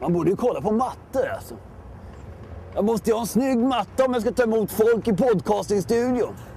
Man borde ju kolla på matte alltså. Jag måste ju ha en snygg matta om jag ska ta emot folk i podcastingstudion.